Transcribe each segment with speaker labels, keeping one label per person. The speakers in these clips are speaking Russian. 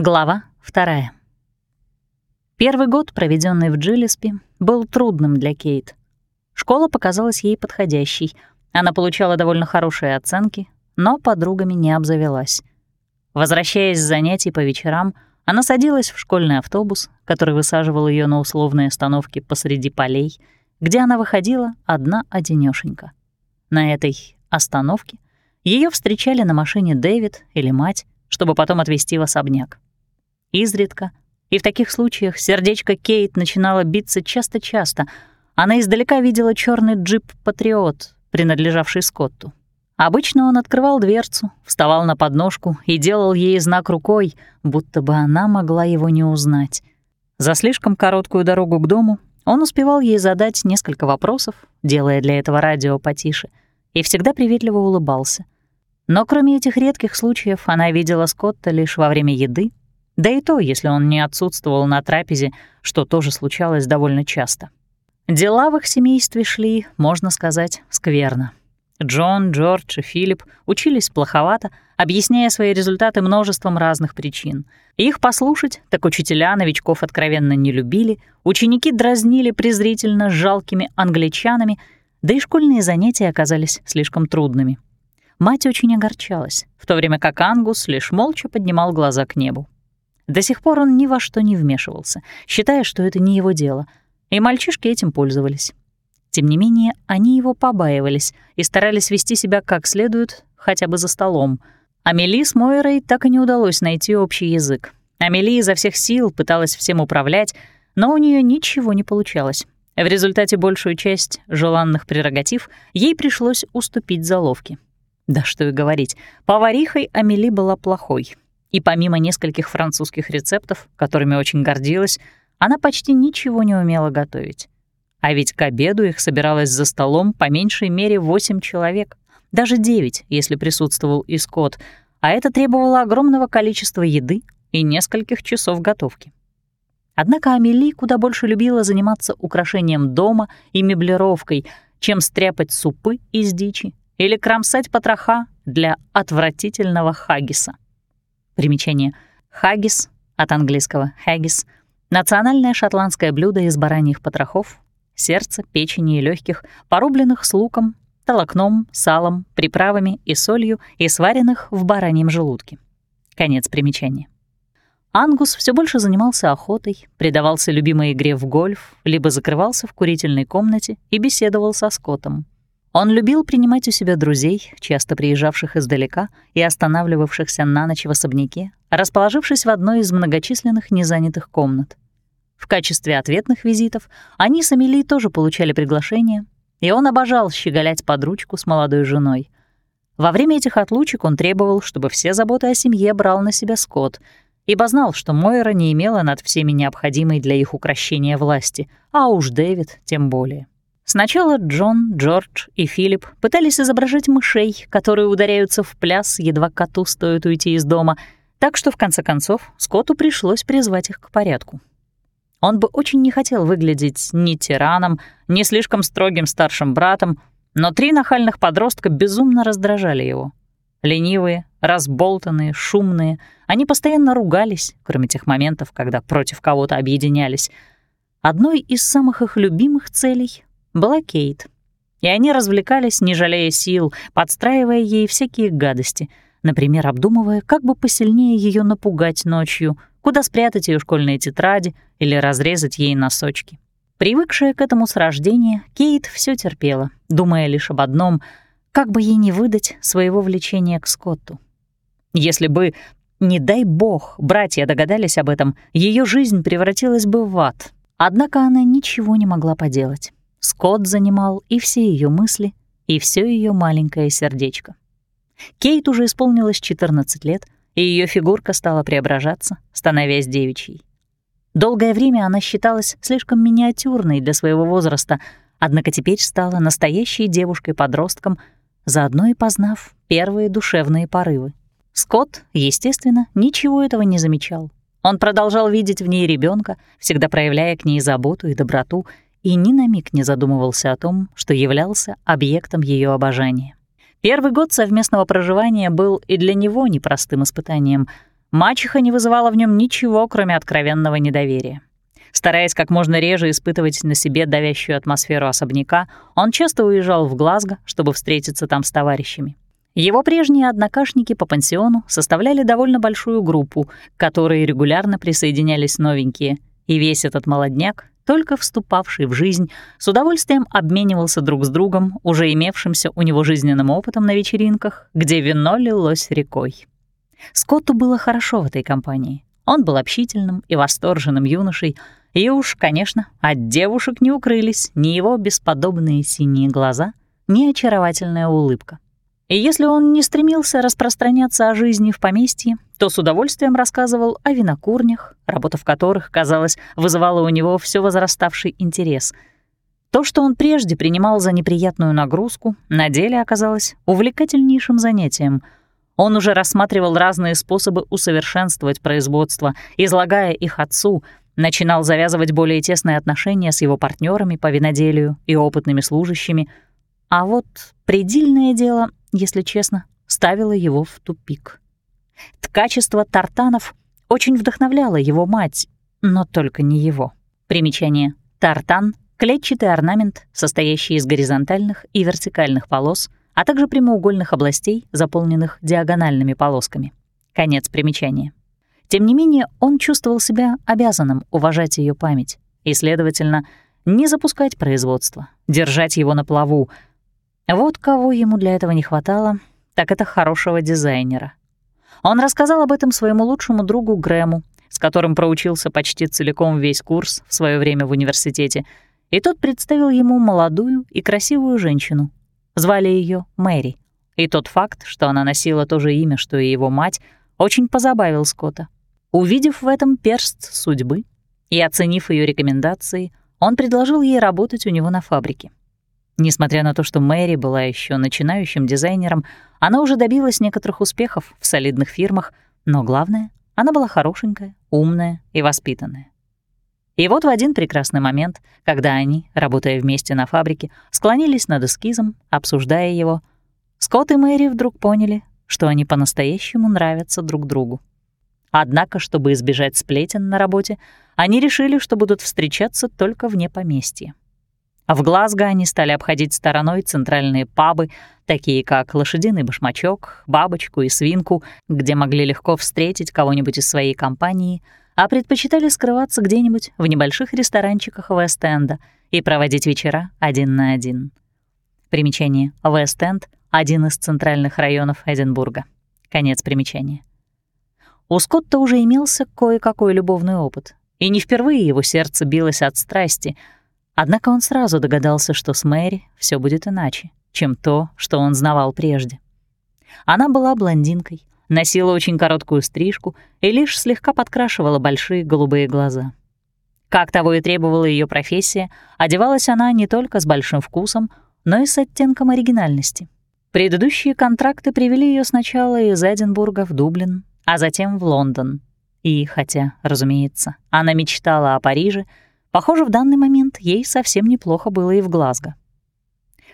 Speaker 1: Глава вторая. Первый год, проведенный в Джилеспи, был трудным для Кейт. Школа показалась ей подходящей. Она получала довольно хорошие оценки, но подругами не обзавелась. Возвращаясь с занятий по вечерам, она садилась в школьный автобус, который высаживал ее на условные остановки посреди полей, где она выходила одна одинёшенька. На этой остановке ее встречали на машине Дэвид или мать, чтобы потом отвезти в особняк. Изредка, и в таких случаях сердечко Кейт начинало биться часто-часто. Она издалека видела черный джип «Патриот», принадлежавший Скотту. Обычно он открывал дверцу, вставал на подножку и делал ей знак рукой, будто бы она могла его не узнать. За слишком короткую дорогу к дому он успевал ей задать несколько вопросов, делая для этого радио потише, и всегда приветливо улыбался — но кроме этих редких случаев она видела Скотта лишь во время еды, да и то, если он не отсутствовал на трапезе, что тоже случалось довольно часто. Дела в их семействе шли, можно сказать, скверно. Джон, Джордж и Филипп учились плоховато, объясняя свои результаты множеством разных причин. Их послушать, так учителя новичков откровенно не любили, ученики дразнили презрительно жалкими англичанами, да и школьные занятия оказались слишком трудными. Мать очень огорчалась, в то время как Ангус лишь молча поднимал глаза к небу. До сих пор он ни во что не вмешивался, считая, что это не его дело, и мальчишки этим пользовались. Тем не менее, они его побаивались и старались вести себя как следует, хотя бы за столом. Амели с Мойрой так и не удалось найти общий язык. Амели изо всех сил пыталась всем управлять, но у нее ничего не получалось. В результате большую часть желанных прерогатив ей пришлось уступить заловке. Да что и говорить, поварихой Амели была плохой. И помимо нескольких французских рецептов, которыми очень гордилась, она почти ничего не умела готовить. А ведь к обеду их собиралось за столом по меньшей мере восемь человек, даже девять, если присутствовал и скот, а это требовало огромного количества еды и нескольких часов готовки. Однако Амели куда больше любила заниматься украшением дома и меблировкой, чем стряпать супы из дичи или кромсать потроха для отвратительного хаггиса. Примечание. Хаггис, от английского haggis, национальное шотландское блюдо из бараньих потрохов, сердца, печени и легких, порубленных с луком, толокном, салом, приправами и солью и сваренных в бараньем желудке. Конец примечания. Ангус все больше занимался охотой, предавался любимой игре в гольф, либо закрывался в курительной комнате и беседовал со Скоттом. Он любил принимать у себя друзей, часто приезжавших издалека и останавливавшихся на ночь в особняке, расположившись в одной из многочисленных незанятых комнат. В качестве ответных визитов они с Амелией тоже получали приглашение, и он обожал щеголять под ручку с молодой женой. Во время этих отлучек он требовал, чтобы все заботы о семье брал на себя Скотт, ибо знал, что Мойра не имела над всеми необходимой для их укращения власти, а уж Дэвид тем более. Сначала Джон, Джордж и Филипп пытались изображать мышей, которые ударяются в пляс, едва коту стоит уйти из дома, так что в конце концов Скотту пришлось призвать их к порядку. Он бы очень не хотел выглядеть ни тираном, ни слишком строгим старшим братом, но три нахальных подростка безумно раздражали его. Ленивые, разболтанные, шумные, они постоянно ругались, кроме тех моментов, когда против кого-то объединялись. Одной из самых их любимых целей была Кейт. И они развлекались, не жалея сил, подстраивая ей всякие гадости, например, обдумывая, как бы посильнее ее напугать ночью, куда спрятать ее школьные тетради или разрезать ей носочки. Привыкшая к этому с рождения, Кейт все терпела, думая лишь об одном — как бы ей не выдать своего влечения к Скотту. Если бы, не дай бог, братья догадались об этом, ее жизнь превратилась бы в ад. Однако она ничего не могла поделать. Скотт занимал и все ее мысли, и все ее маленькое сердечко. Кейт уже исполнилось 14 лет, и ее фигурка стала преображаться, становясь девичьей. Долгое время она считалась слишком миниатюрной для своего возраста, однако теперь стала настоящей девушкой-подростком, заодно и познав первые душевные порывы. Скотт, естественно, ничего этого не замечал. Он продолжал видеть в ней ребенка, всегда проявляя к ней заботу и доброту, и ни на миг не задумывался о том, что являлся объектом ее обожания. Первый год совместного проживания был и для него непростым испытанием. Мачеха не вызывала в нем ничего, кроме откровенного недоверия. Стараясь как можно реже испытывать на себе давящую атмосферу особняка, он часто уезжал в Глазго, чтобы встретиться там с товарищами. Его прежние однокашники по пансиону составляли довольно большую группу, к которой регулярно присоединялись новенькие, и весь этот молодняк, только вступавший в жизнь, с удовольствием обменивался друг с другом уже имевшимся у него жизненным опытом на вечеринках, где вино лилось рекой. Скотту было хорошо в этой компании. Он был общительным и восторженным юношей, и уж, конечно, от девушек не укрылись ни его бесподобные синие глаза, ни очаровательная улыбка. И если он не стремился распространяться о жизни в поместье, то с удовольствием рассказывал о винокурнях, работа в которых, казалось, вызывала у него все возраставший интерес. То, что он прежде принимал за неприятную нагрузку, на деле оказалось увлекательнейшим занятием. Он уже рассматривал разные способы усовершенствовать производство, излагая их отцу, начинал завязывать более тесные отношения с его партнерами по виноделию и опытными служащими. А вот предельное дело если честно, ставила его в тупик. Ткачество тартанов очень вдохновляло его мать, но только не его. Примечание. Тартан — клетчатый орнамент, состоящий из горизонтальных и вертикальных полос, а также прямоугольных областей, заполненных диагональными полосками. Конец примечания. Тем не менее, он чувствовал себя обязанным уважать ее память и, следовательно, не запускать производство, держать его на плаву, вот кого ему для этого не хватало, так это хорошего дизайнера. Он рассказал об этом своему лучшему другу Грэму, с которым проучился почти целиком весь курс в свое время в университете, и тот представил ему молодую и красивую женщину. Звали ее Мэри, и тот факт, что она носила то же имя, что и его мать, очень позабавил Скотта. Увидев в этом перст судьбы и оценив ее рекомендации, он предложил ей работать у него на фабрике. Несмотря на то, что Мэри была еще начинающим дизайнером, она уже добилась некоторых успехов в солидных фирмах, но главное, она была хорошенькая, умная и воспитанная. И вот в один прекрасный момент, когда они, работая вместе на фабрике, склонились над эскизом, обсуждая его, Скотт и Мэри вдруг поняли, что они по-настоящему нравятся друг другу. Однако, чтобы избежать сплетен на работе, они решили, что будут встречаться только вне поместья. А в Глазго они стали обходить стороной центральные пабы, такие как «Лошадиный башмачок», «Бабочку» и «Свинку», где могли легко встретить кого-нибудь из своей компании, а предпочитали скрываться где-нибудь в небольших ресторанчиках Вест-Энда и проводить вечера один на один. Примечание. Вест-Энд — один из центральных районов Эдинбурга. Конец примечания. У Скотта уже имелся кое-какой любовный опыт, и не впервые его сердце билось от страсти — Однако он сразу догадался, что с Мэри все будет иначе, чем то, что он знавал прежде. Она была блондинкой, носила очень короткую стрижку и лишь слегка подкрашивала большие голубые глаза. Как того и требовала ее профессия, одевалась она не только с большим вкусом, но и с оттенком оригинальности. Предыдущие контракты привели ее сначала из Эдинбурга в Дублин, а затем в Лондон. И хотя, разумеется, она мечтала о Париже, Похоже, в данный момент ей совсем неплохо было и в Глазго.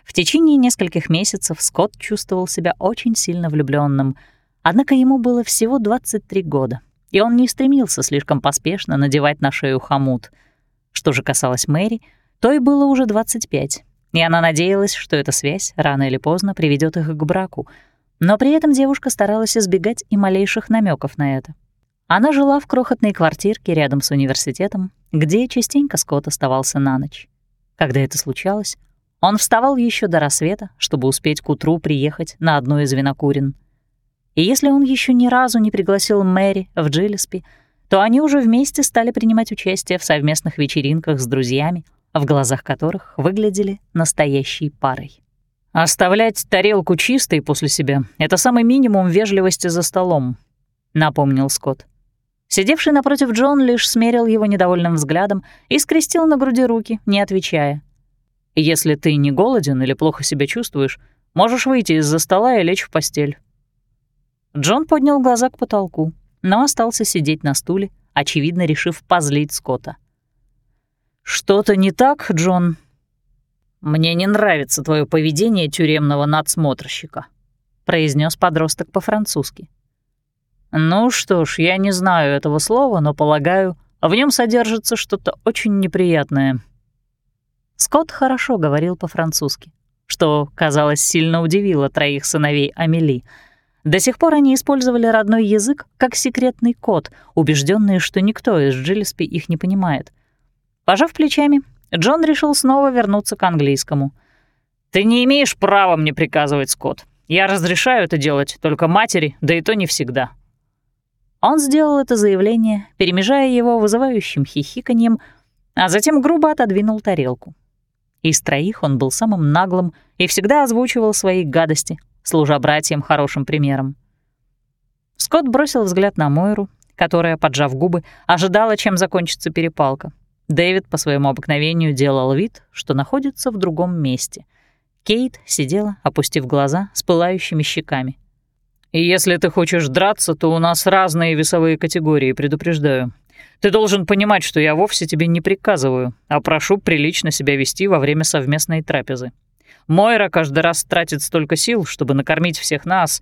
Speaker 1: В течение нескольких месяцев Скотт чувствовал себя очень сильно влюбленным, однако ему было всего 23 года, и он не стремился слишком поспешно надевать на шею хомут. Что же касалось Мэри, то и было уже 25, и она надеялась, что эта связь рано или поздно приведет их к браку, но при этом девушка старалась избегать и малейших намеков на это. Она жила в крохотной квартирке рядом с университетом, где частенько Скотт оставался на ночь. Когда это случалось, он вставал еще до рассвета, чтобы успеть к утру приехать на одну из винокурен. И если он еще ни разу не пригласил Мэри в Джиллеспи, то они уже вместе стали принимать участие в совместных вечеринках с друзьями, в глазах которых выглядели настоящей парой. «Оставлять тарелку чистой после себя — это самый минимум вежливости за столом», — напомнил Скотт. Сидевший напротив Джон лишь смерил его недовольным взглядом и скрестил на груди руки, не отвечая. «Если ты не голоден или плохо себя чувствуешь, можешь выйти из-за стола и лечь в постель». Джон поднял глаза к потолку, но остался сидеть на стуле, очевидно решив позлить Скотта. «Что-то не так, Джон?» «Мне не нравится твое поведение тюремного надсмотрщика», — произнес подросток по-французски. «Ну что ж, я не знаю этого слова, но, полагаю, в нем содержится что-то очень неприятное». Скотт хорошо говорил по-французски, что, казалось, сильно удивило троих сыновей Амели. До сих пор они использовали родной язык как секретный код, убежденные, что никто из Джилспи их не понимает. Пожав плечами, Джон решил снова вернуться к английскому. «Ты не имеешь права мне приказывать, Скотт. Я разрешаю это делать только матери, да и то не всегда. Он сделал это заявление, перемежая его вызывающим хихиканьем, а затем грубо отодвинул тарелку. Из троих он был самым наглым и всегда озвучивал свои гадости, служа братьям хорошим примером. Скотт бросил взгляд на Мойру, которая, поджав губы, ожидала, чем закончится перепалка. Дэвид по своему обыкновению делал вид, что находится в другом месте. Кейт сидела, опустив глаза, с пылающими щеками. И если ты хочешь драться, то у нас разные весовые категории, предупреждаю. Ты должен понимать, что я вовсе тебе не приказываю, а прошу прилично себя вести во время совместной трапезы. Мойра каждый раз тратит столько сил, чтобы накормить всех нас.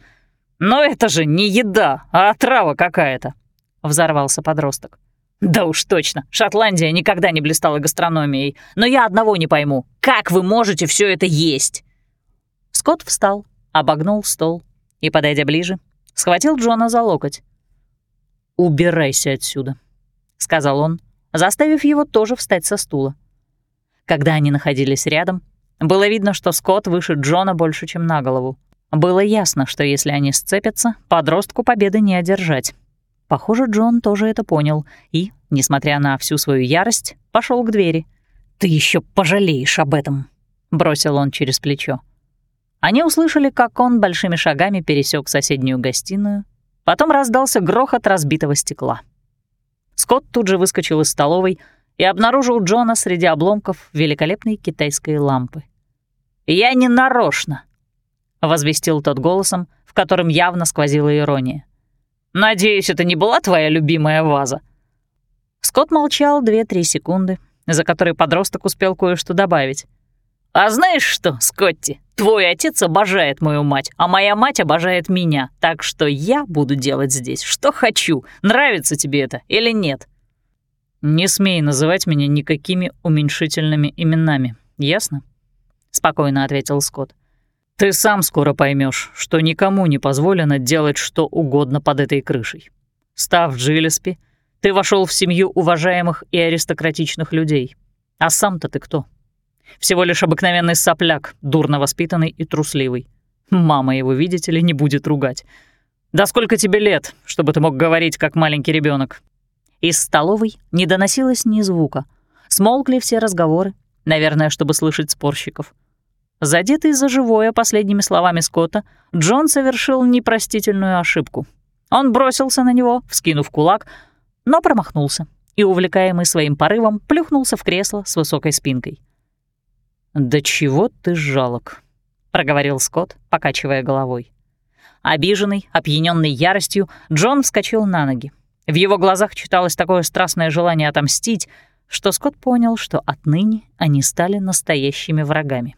Speaker 1: Но это же не еда, а отрава какая-то, — взорвался подросток. Да уж точно, Шотландия никогда не блистала гастрономией. Но я одного не пойму. Как вы можете все это есть? Скотт встал, обогнул стол и, подойдя ближе, схватил Джона за локоть. «Убирайся отсюда», — сказал он, заставив его тоже встать со стула. Когда они находились рядом, было видно, что Скотт выше Джона больше, чем на голову. Было ясно, что если они сцепятся, подростку победы не одержать. Похоже, Джон тоже это понял и, несмотря на всю свою ярость, пошел к двери. «Ты еще пожалеешь об этом», — бросил он через плечо. Они услышали, как он большими шагами пересек соседнюю гостиную. Потом раздался грохот разбитого стекла. Скотт тут же выскочил из столовой и обнаружил Джона среди обломков великолепной китайской лампы. «Я не нарочно», — возвестил тот голосом, в котором явно сквозила ирония. «Надеюсь, это не была твоя любимая ваза?» Скотт молчал две-три секунды, за которые подросток успел кое-что добавить. «А знаешь что, Скотти, твой отец обожает мою мать, а моя мать обожает меня, так что я буду делать здесь, что хочу, нравится тебе это или нет». «Не смей называть меня никакими уменьшительными именами, ясно?» — спокойно ответил Скотт. «Ты сам скоро поймешь, что никому не позволено делать что угодно под этой крышей. Став Джилеспи, ты вошел в семью уважаемых и аристократичных людей. А сам-то ты кто?» Всего лишь обыкновенный сопляк, дурно воспитанный и трусливый. Мама его, видите ли, не будет ругать. «Да сколько тебе лет, чтобы ты мог говорить, как маленький ребенок? Из столовой не доносилось ни звука. Смолкли все разговоры, наверное, чтобы слышать спорщиков. Задетый за живое последними словами Скотта, Джон совершил непростительную ошибку. Он бросился на него, вскинув кулак, но промахнулся и, увлекаемый своим порывом, плюхнулся в кресло с высокой спинкой. «Да чего ты жалок», — проговорил Скотт, покачивая головой. Обиженный, опьяненный яростью, Джон вскочил на ноги. В его глазах читалось такое страстное желание отомстить, что Скотт понял, что отныне они стали настоящими врагами.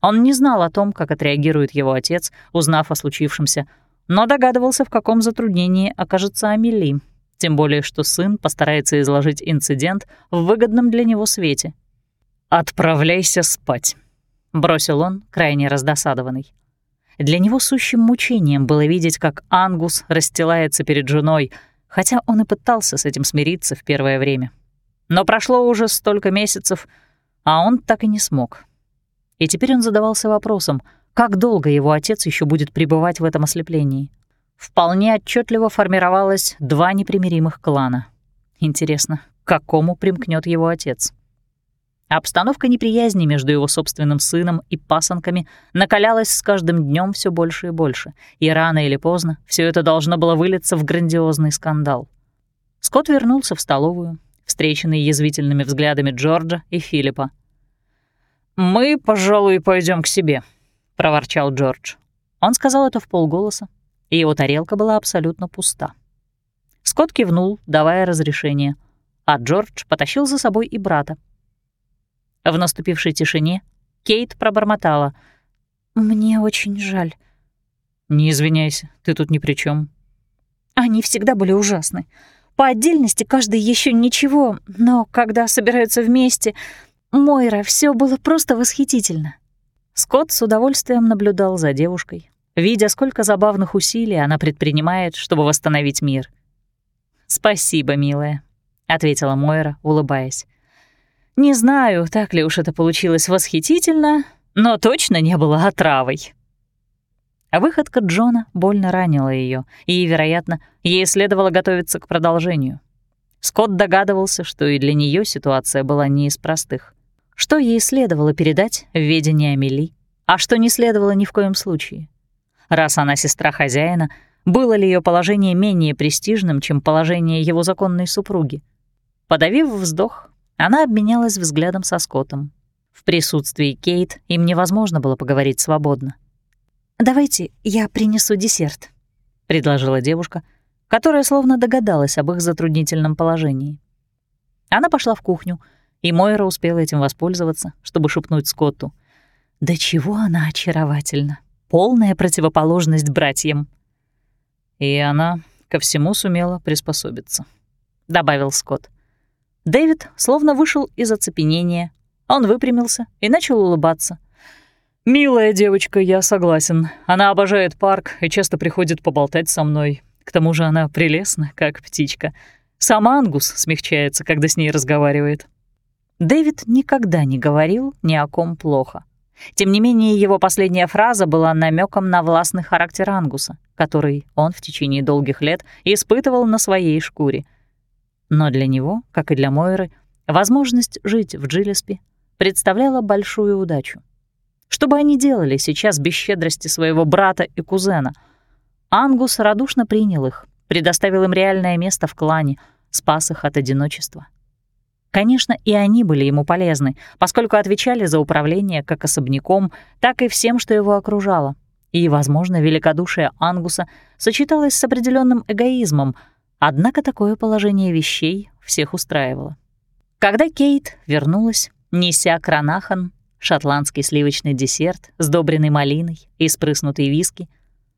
Speaker 1: Он не знал о том, как отреагирует его отец, узнав о случившемся, но догадывался, в каком затруднении окажется Амели, тем более что сын постарается изложить инцидент в выгодном для него свете — «Отправляйся спать», — бросил он, крайне раздосадованный. Для него сущим мучением было видеть, как Ангус расстилается перед женой, хотя он и пытался с этим смириться в первое время. Но прошло уже столько месяцев, а он так и не смог. И теперь он задавался вопросом, как долго его отец еще будет пребывать в этом ослеплении. Вполне отчетливо формировалось два непримиримых клана. Интересно, к какому примкнет его отец? Обстановка неприязни между его собственным сыном и пасынками накалялась с каждым днем все больше и больше, и рано или поздно все это должно было вылиться в грандиозный скандал. Скотт вернулся в столовую, встреченный язвительными взглядами Джорджа и Филиппа. «Мы, пожалуй, пойдем к себе», — проворчал Джордж. Он сказал это в полголоса, и его тарелка была абсолютно пуста. Скотт кивнул, давая разрешение, а Джордж потащил за собой и брата, в наступившей тишине Кейт пробормотала. «Мне очень жаль». «Не извиняйся, ты тут ни при чем. Они всегда были ужасны. По отдельности каждый еще ничего, но когда собираются вместе, Мойра, все было просто восхитительно. Скотт с удовольствием наблюдал за девушкой, видя, сколько забавных усилий она предпринимает, чтобы восстановить мир. «Спасибо, милая», — ответила Мойра, улыбаясь. «Не знаю, так ли уж это получилось восхитительно, но точно не было отравой». Выходка Джона больно ранила ее, и, вероятно, ей следовало готовиться к продолжению. Скотт догадывался, что и для нее ситуация была не из простых. Что ей следовало передать в ведение Амели, а что не следовало ни в коем случае. Раз она сестра хозяина, было ли ее положение менее престижным, чем положение его законной супруги? Подавив вздох, она обменялась взглядом со Скоттом. В присутствии Кейт им невозможно было поговорить свободно. «Давайте я принесу десерт», — предложила девушка, которая словно догадалась об их затруднительном положении. Она пошла в кухню, и Мойра успела этим воспользоваться, чтобы шепнуть Скотту. «Да чего она очаровательна! Полная противоположность братьям!» «И она ко всему сумела приспособиться», — добавил Скотт. Дэвид словно вышел из оцепенения. Он выпрямился и начал улыбаться. «Милая девочка, я согласен. Она обожает парк и часто приходит поболтать со мной. К тому же она прелестна, как птичка. Сам Ангус смягчается, когда с ней разговаривает». Дэвид никогда не говорил ни о ком плохо. Тем не менее, его последняя фраза была намеком на властный характер Ангуса, который он в течение долгих лет испытывал на своей шкуре. Но для него, как и для Мойры, возможность жить в Джилеспи представляла большую удачу. Что бы они делали сейчас без щедрости своего брата и кузена? Ангус радушно принял их, предоставил им реальное место в клане, спас их от одиночества. Конечно, и они были ему полезны, поскольку отвечали за управление как особняком, так и всем, что его окружало. И, возможно, великодушие Ангуса сочеталось с определенным эгоизмом, однако такое положение вещей всех устраивало. Когда Кейт вернулась, неся Кранахан, шотландский сливочный десерт, сдобренный малиной и спрыснутый виски,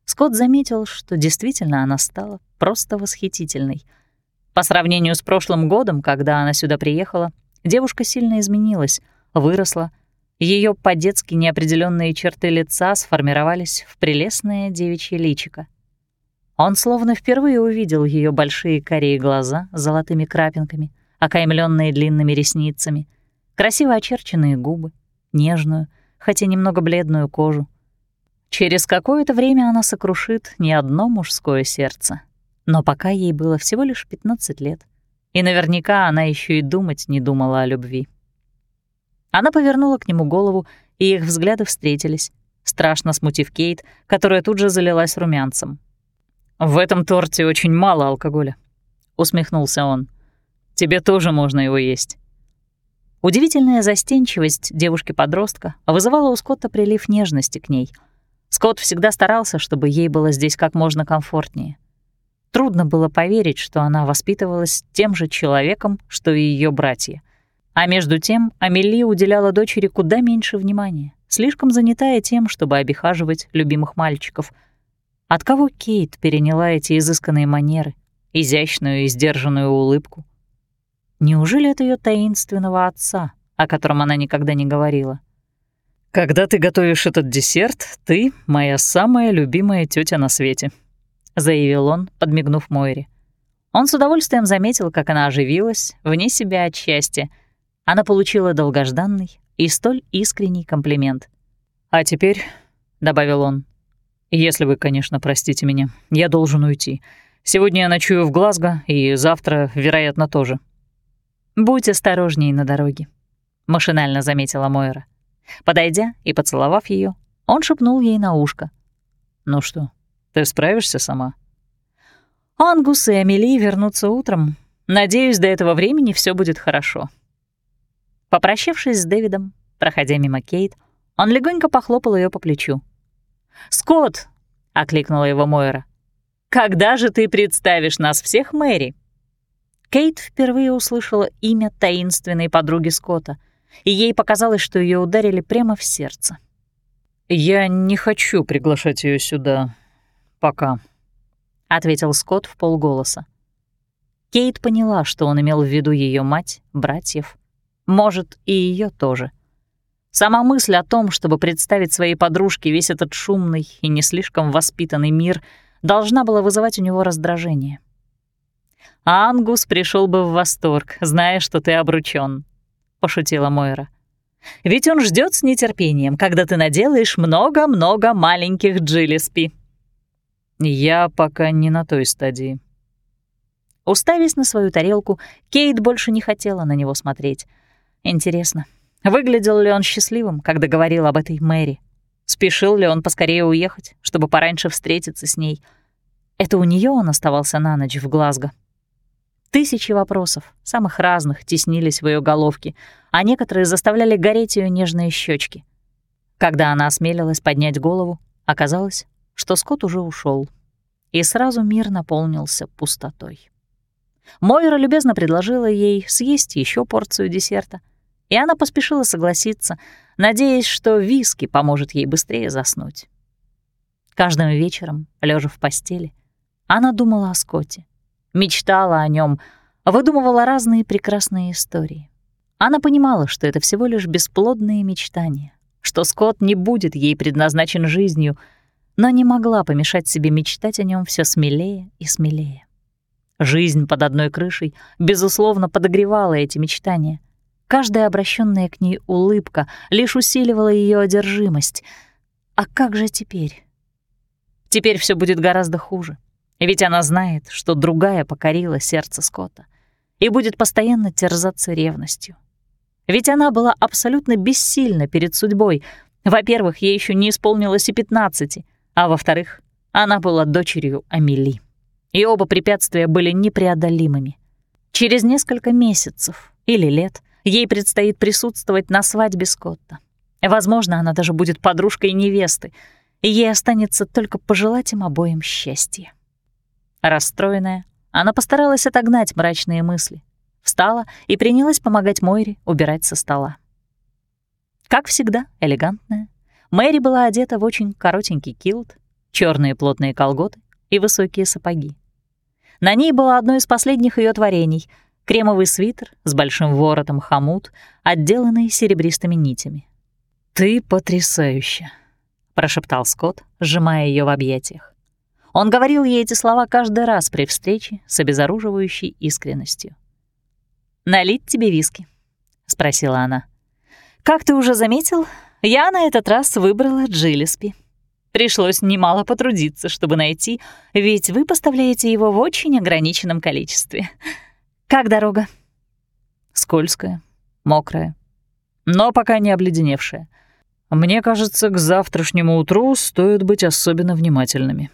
Speaker 1: Скотт заметил, что действительно она стала просто восхитительной. По сравнению с прошлым годом, когда она сюда приехала, девушка сильно изменилась, выросла, ее по-детски неопределенные черты лица сформировались в прелестное девичье личико. Он словно впервые увидел ее большие карие глаза с золотыми крапинками, окаймленные длинными ресницами, красиво очерченные губы, нежную, хотя немного бледную кожу. Через какое-то время она сокрушит не одно мужское сердце. Но пока ей было всего лишь 15 лет, и наверняка она еще и думать не думала о любви. Она повернула к нему голову, и их взгляды встретились, страшно смутив Кейт, которая тут же залилась румянцем. «В этом торте очень мало алкоголя», — усмехнулся он. «Тебе тоже можно его есть». Удивительная застенчивость девушки-подростка вызывала у Скотта прилив нежности к ней. Скотт всегда старался, чтобы ей было здесь как можно комфортнее. Трудно было поверить, что она воспитывалась тем же человеком, что и ее братья. А между тем Амели уделяла дочери куда меньше внимания, слишком занятая тем, чтобы обихаживать любимых мальчиков. От кого Кейт переняла эти изысканные манеры, изящную и сдержанную улыбку — Неужели от ее таинственного отца, о котором она никогда не говорила? «Когда ты готовишь этот десерт, ты — моя самая любимая тетя на свете», — заявил он, подмигнув Мойре. Он с удовольствием заметил, как она оживилась, вне себя от счастья. Она получила долгожданный и столь искренний комплимент. «А теперь», — добавил он, — «если вы, конечно, простите меня, я должен уйти. Сегодня я ночую в Глазго, и завтра, вероятно, тоже. «Будь осторожней на дороге», — машинально заметила Мойра. Подойдя и поцеловав ее, он шепнул ей на ушко. «Ну что, ты справишься сама?» «Ангус и Амели вернутся утром. Надеюсь, до этого времени все будет хорошо». Попрощавшись с Дэвидом, проходя мимо Кейт, он легонько похлопал ее по плечу. «Скотт!» — окликнула его Мойра. «Когда же ты представишь нас всех Мэри?» Кейт впервые услышала имя таинственной подруги Скотта, и ей показалось, что ее ударили прямо в сердце. «Я не хочу приглашать ее сюда. Пока». — ответил Скотт в полголоса. Кейт поняла, что он имел в виду ее мать, братьев, может, и ее тоже. Сама мысль о том, чтобы представить своей подружке весь этот шумный и не слишком воспитанный мир, должна была вызывать у него раздражение. «Ангус пришел бы в восторг, зная, что ты обручён», — пошутила Мойра. «Ведь он ждет с нетерпением, когда ты наделаешь много-много маленьких Джиллиспи».
Speaker 2: «Я пока не на той стадии».
Speaker 1: Уставясь на свою тарелку, Кейт больше не хотела на него смотреть. Интересно, выглядел ли он счастливым, когда говорил об этой Мэри? Спешил ли он поскорее уехать, чтобы пораньше встретиться с ней? Это у нее он оставался на ночь в Глазго. Тысячи вопросов, самых разных, теснились в ее головке, а некоторые заставляли гореть ее нежные щечки. Когда она осмелилась поднять голову, оказалось, что Скотт уже ушел, и сразу мир наполнился пустотой. Мойра любезно предложила ей съесть еще порцию десерта, и она поспешила согласиться, надеясь, что виски поможет ей быстрее заснуть. Каждым вечером, лежа в постели, она думала о Скотте, мечтала о нем, выдумывала разные прекрасные истории. Она понимала, что это всего лишь бесплодные мечтания, что Скотт не будет ей предназначен жизнью, но не могла помешать себе мечтать о нем все смелее и смелее. Жизнь под одной крышей, безусловно, подогревала эти мечтания. Каждая обращенная к ней улыбка лишь усиливала ее одержимость. А как же теперь? Теперь все будет гораздо хуже. Ведь она знает, что другая покорила сердце Скотта и будет постоянно терзаться ревностью. Ведь она была абсолютно бессильна перед судьбой. Во-первых, ей еще не исполнилось и пятнадцати, а во-вторых, она была дочерью Амели. И оба препятствия были непреодолимыми. Через несколько месяцев или лет ей предстоит присутствовать на свадьбе Скотта. Возможно, она даже будет подружкой невесты, и ей останется только пожелать им обоим счастья. Расстроенная, она постаралась отогнать мрачные мысли, встала и принялась помогать Мойре убирать со стола. Как всегда, элегантная, Мэри была одета в очень коротенький килт, черные плотные колготы и высокие сапоги. На ней было одно из последних ее творений — кремовый свитер с большим воротом хомут, отделанный серебристыми нитями.
Speaker 2: «Ты потрясающая», — прошептал Скотт, сжимая ее в объятиях.
Speaker 1: Он говорил ей эти слова каждый раз при встрече с обезоруживающей искренностью. «Налить тебе виски?» — спросила она. «Как ты уже заметил, я на этот раз выбрала Джиллиспи. Пришлось немало потрудиться, чтобы найти, ведь вы поставляете его в очень ограниченном количестве. Как дорога?»
Speaker 2: «Скользкая, мокрая, но пока не обледеневшая. Мне кажется, к завтрашнему утру стоит быть особенно внимательными».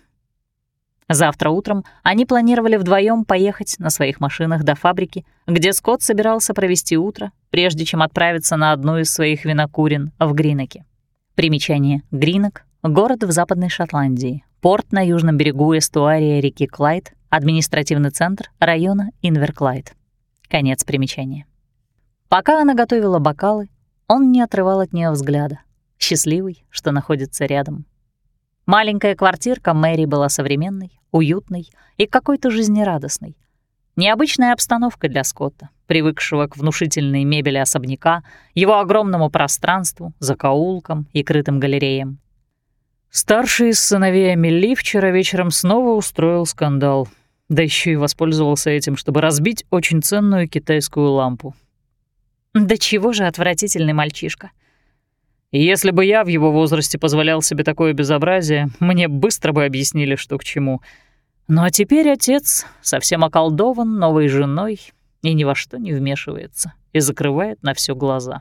Speaker 1: Завтра утром они планировали вдвоем поехать на своих машинах до фабрики, где Скотт собирался провести утро, прежде чем отправиться на одну из своих винокурен в Гриноке. Примечание. Гринок — город в Западной Шотландии, порт на южном берегу эстуария реки Клайд, административный центр района Инверклайд. Конец примечания. Пока она готовила бокалы, он не отрывал от нее взгляда, счастливый, что находится рядом. Маленькая квартирка Мэри была современной, уютной и какой-то жизнерадостной. Необычная обстановка для Скотта, привыкшего к внушительной мебели особняка, его огромному пространству, закоулкам и крытым галереям.
Speaker 2: Старший из сыновей Амели вчера вечером снова устроил скандал, да еще и воспользовался этим, чтобы разбить очень ценную китайскую лампу.
Speaker 1: Да чего же отвратительный мальчишка.
Speaker 2: Если бы я в его возрасте позволял себе такое безобразие, мне быстро бы объяснили, что к чему. Ну а теперь отец совсем околдован новой женой и ни во что не вмешивается и закрывает на все глаза.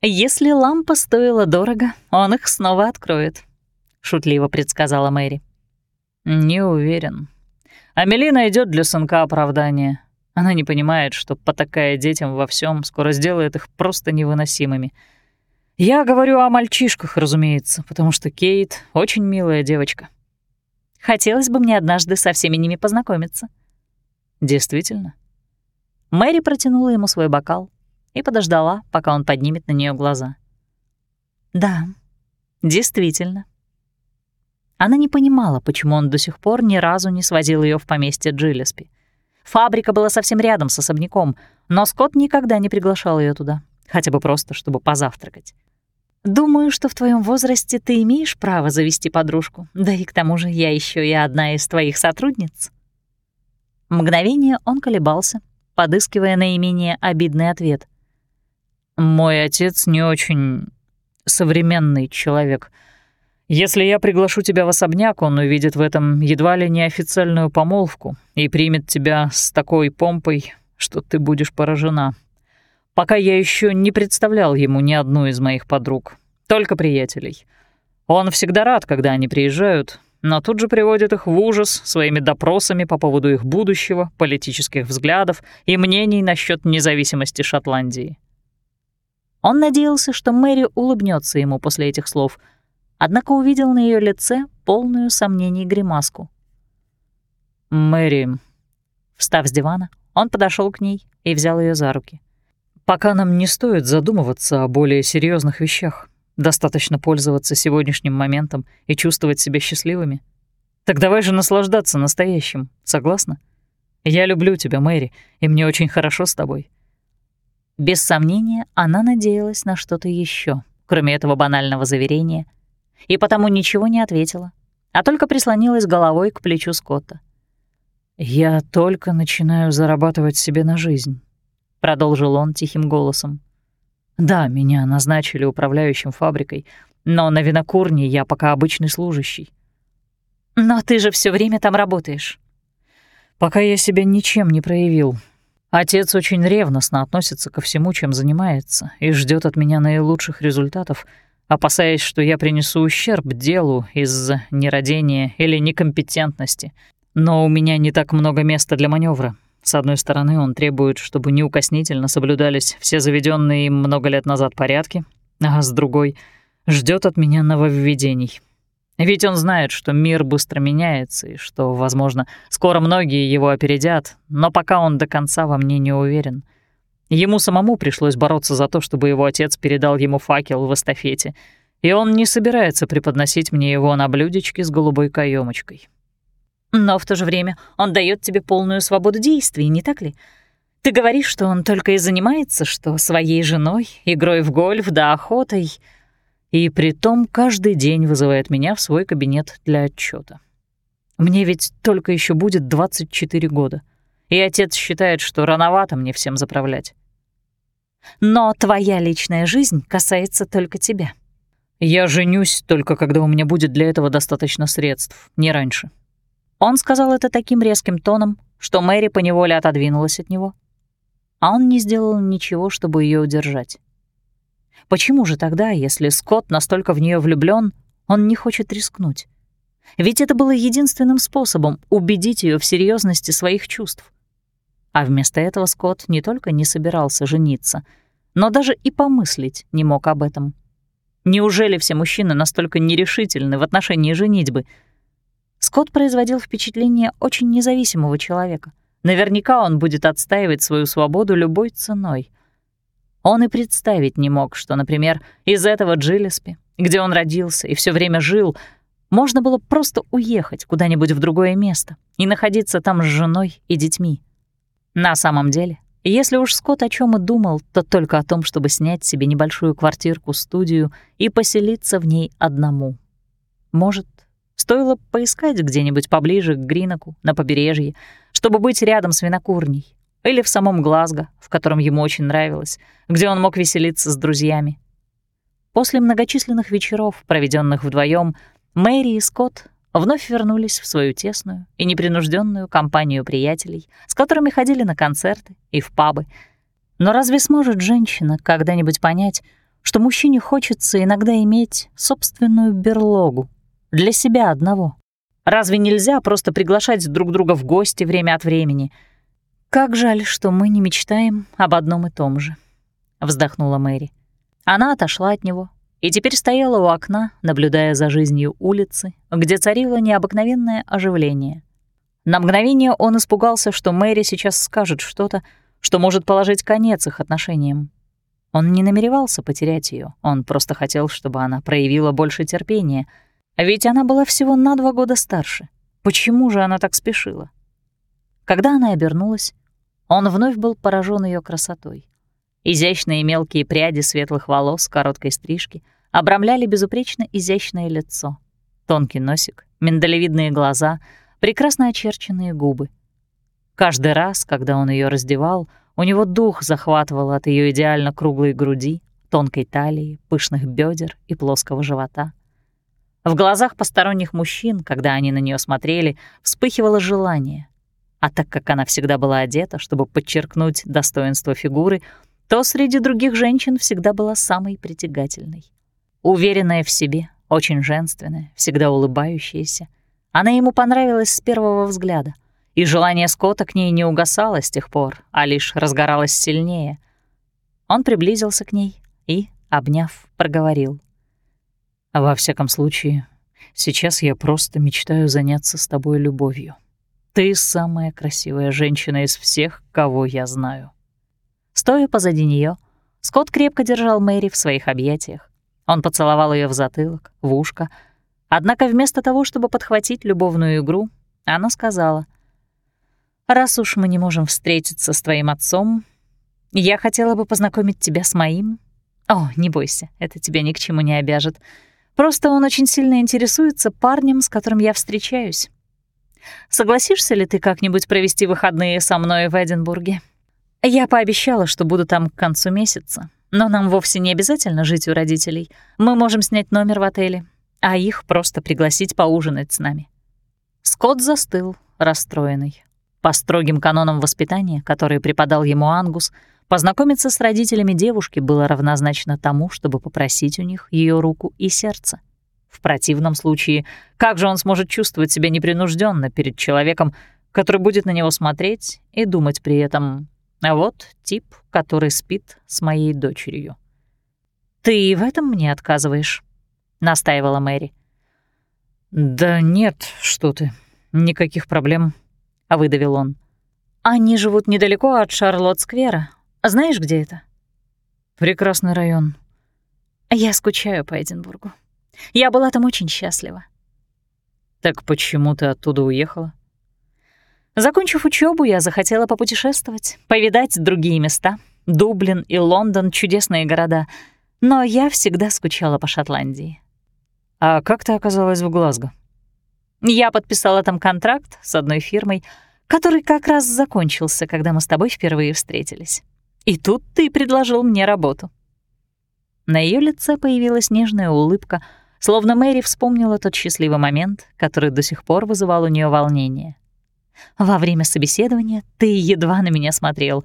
Speaker 1: «Если лампа стоила дорого, он их снова откроет», — шутливо предсказала Мэри.
Speaker 2: «Не уверен. Амели найдет для сынка оправдание. Она не понимает, что, потакая детям во всем, скоро сделает их просто невыносимыми». Я говорю о мальчишках, разумеется, потому что Кейт — очень милая девочка.
Speaker 1: Хотелось бы мне однажды со всеми ними познакомиться.
Speaker 2: Действительно?
Speaker 1: Мэри протянула ему свой бокал и подождала, пока он поднимет на нее глаза. Да, действительно. Она не понимала, почему он до сих пор ни разу не свозил ее в поместье Джиллеспи. Фабрика была совсем рядом с особняком, но Скотт никогда не приглашал ее туда, хотя бы просто, чтобы позавтракать. «Думаю, что в твоем возрасте ты имеешь право завести подружку, да и к тому же я еще и одна из твоих сотрудниц». Мгновение он колебался, подыскивая наименее обидный ответ.
Speaker 2: «Мой отец не очень современный человек. Если я приглашу тебя в особняк, он увидит в этом едва ли не официальную помолвку и примет тебя с такой помпой, что ты будешь поражена. Пока я еще не представлял ему ни одну из моих подруг, только приятелей. Он всегда рад, когда они приезжают, но тут же приводит их в ужас своими допросами по поводу их будущего, политических взглядов и мнений насчет независимости Шотландии.
Speaker 1: Он надеялся, что Мэри улыбнется ему после этих слов, однако увидел на ее лице полную сомнений гримаску.
Speaker 2: «Мэри...»
Speaker 1: Встав с дивана, он подошел к ней и взял ее за руки.
Speaker 2: «Пока нам не стоит задумываться о более серьезных вещах. Достаточно пользоваться сегодняшним моментом и чувствовать себя счастливыми. Так давай же наслаждаться настоящим, согласна? Я люблю тебя, Мэри, и мне очень хорошо с тобой».
Speaker 1: Без сомнения, она надеялась на что-то еще, кроме этого банального заверения, и потому ничего не ответила, а только прислонилась головой к плечу Скотта.
Speaker 2: «Я только начинаю зарабатывать себе на жизнь», — продолжил он тихим голосом. Да, меня назначили управляющим фабрикой, но на винокурне я пока обычный служащий.
Speaker 1: Но ты же все время там работаешь.
Speaker 2: Пока я себя ничем не проявил. Отец очень ревностно относится ко всему, чем занимается, и ждет от меня наилучших результатов, опасаясь, что я принесу ущерб делу из-за нерадения или некомпетентности. Но у меня не так много места для маневра, с одной стороны, он требует, чтобы неукоснительно соблюдались все заведенные им много лет назад порядки, а с другой — ждет от меня нововведений. Ведь он знает, что мир быстро меняется и что, возможно, скоро многие его опередят, но пока он до конца во мне не уверен. Ему самому пришлось бороться за то, чтобы его отец передал ему факел в эстафете, и он не собирается преподносить мне его на блюдечке с голубой каемочкой.
Speaker 1: Но в то же время он дает тебе полную свободу действий, не так ли? Ты говоришь, что он только и занимается, что своей женой, игрой в гольф да охотой,
Speaker 2: и притом каждый день вызывает меня в свой кабинет для отчета. Мне ведь только еще будет 24 года, и отец считает, что рановато мне всем заправлять.
Speaker 1: Но твоя личная жизнь касается только тебя.
Speaker 2: Я женюсь только когда у меня будет для этого достаточно средств, не раньше.
Speaker 1: Он сказал это таким резким тоном, что Мэри поневоле отодвинулась от него. А он не сделал ничего, чтобы ее удержать. Почему же тогда, если Скотт настолько в нее влюблен, он не хочет рискнуть? Ведь это было единственным способом убедить ее в серьезности своих чувств. А вместо этого Скотт не только не собирался жениться, но даже и помыслить не мог об этом. Неужели все мужчины настолько нерешительны в отношении женитьбы — Скотт производил впечатление очень независимого человека. Наверняка он будет отстаивать свою свободу любой ценой. Он и представить не мог, что, например, из этого Джиллеспи, где он родился и все время жил, можно было просто уехать куда-нибудь в другое место и находиться там с женой и детьми. На самом деле, если уж Скотт о чем и думал, то только о том, чтобы снять себе небольшую квартирку-студию и поселиться в ней одному. Может, Стоило поискать где-нибудь поближе к Гриноку, на побережье, чтобы быть рядом с винокурней. Или в самом Глазго, в котором ему очень нравилось, где он мог веселиться с друзьями. После многочисленных вечеров, проведенных вдвоем, Мэри и Скотт вновь вернулись в свою тесную и непринужденную компанию приятелей, с которыми ходили на концерты и в пабы. Но разве сможет женщина когда-нибудь понять, что мужчине хочется иногда иметь собственную берлогу, для себя одного. Разве нельзя просто приглашать друг друга в гости время от времени? Как жаль, что мы не мечтаем об одном и том же, вздохнула Мэри. Она отошла от него и теперь стояла у окна, наблюдая за жизнью улицы, где царило необыкновенное оживление. На мгновение он испугался, что Мэри сейчас скажет что-то, что может положить конец их отношениям. Он не намеревался потерять ее, он просто хотел, чтобы она проявила больше терпения — ведь она была всего на два года старше. Почему же она так спешила? Когда она обернулась, он вновь был поражен ее красотой. Изящные мелкие пряди светлых волос короткой стрижки обрамляли безупречно изящное лицо. Тонкий носик, миндалевидные глаза, прекрасно очерченные губы. Каждый раз, когда он ее раздевал, у него дух захватывал от ее идеально круглой груди, тонкой талии, пышных бедер и плоского живота. В глазах посторонних мужчин, когда они на нее смотрели, вспыхивало желание. А так как она всегда была одета, чтобы подчеркнуть достоинство фигуры, то среди других женщин всегда была самой притягательной. Уверенная в себе, очень женственная, всегда улыбающаяся. Она ему понравилась с первого взгляда, и желание Скотта к ней не угасало с тех пор, а лишь разгоралось сильнее. Он приблизился к ней и, обняв, проговорил. «Во всяком случае, сейчас я просто мечтаю заняться с тобой любовью». Ты самая красивая женщина из всех, кого я знаю». Стоя позади нее, Скотт крепко держал Мэри в своих объятиях. Он поцеловал ее в затылок, в ушко. Однако вместо того, чтобы подхватить любовную игру, она сказала, «Раз уж мы не можем встретиться с твоим отцом, я хотела бы познакомить тебя с моим. О, не бойся, это тебя ни к чему не обяжет. Просто он очень сильно интересуется парнем, с которым я встречаюсь. Согласишься ли ты как-нибудь провести выходные со мной в Эдинбурге? Я пообещала, что буду там к концу месяца. Но нам вовсе не обязательно жить у родителей. Мы можем снять номер в отеле, а их просто пригласить поужинать с нами». Скотт застыл, расстроенный. По строгим канонам воспитания, которые преподал ему Ангус, познакомиться с родителями девушки было равнозначно тому, чтобы попросить у них ее руку и сердце. В противном случае, как же он сможет чувствовать себя непринужденно перед человеком, который будет на него смотреть и думать при этом «А вот тип, который спит с моей дочерью». «Ты и в этом мне отказываешь?» — настаивала Мэри. «Да нет, что ты, никаких проблем», — выдавил он. «Они живут недалеко от Шарлотт-сквера. Знаешь, где это?» «Прекрасный район». «Я скучаю по Эдинбургу. Я была там очень счастлива. Так почему ты оттуда уехала? Закончив учебу, я захотела попутешествовать, повидать другие места. Дублин и Лондон — чудесные города, но я всегда скучала по Шотландии. А как ты оказалась в Глазго? Я подписала там контракт с одной фирмой, который как раз закончился, когда мы с тобой впервые встретились. И тут ты предложил мне работу. На ее лице появилась нежная улыбка — Словно Мэри вспомнила тот счастливый момент, который до сих пор вызывал у нее волнение. «Во время собеседования ты едва на меня смотрел.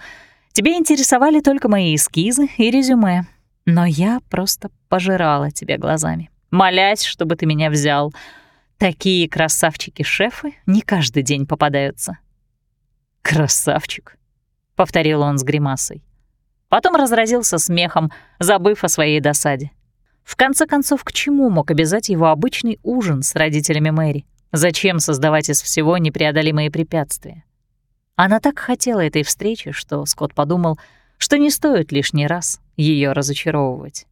Speaker 1: Тебе интересовали только мои эскизы и резюме. Но я просто пожирала тебя глазами, молясь, чтобы ты меня взял. Такие красавчики-шефы не каждый день попадаются». «Красавчик», — повторил он с гримасой. Потом разразился смехом, забыв о своей досаде. В конце концов, к чему мог обязать его обычный ужин с родителями Мэри? Зачем создавать из всего непреодолимые препятствия? Она так хотела этой встречи, что Скотт подумал, что не стоит лишний раз ее разочаровывать.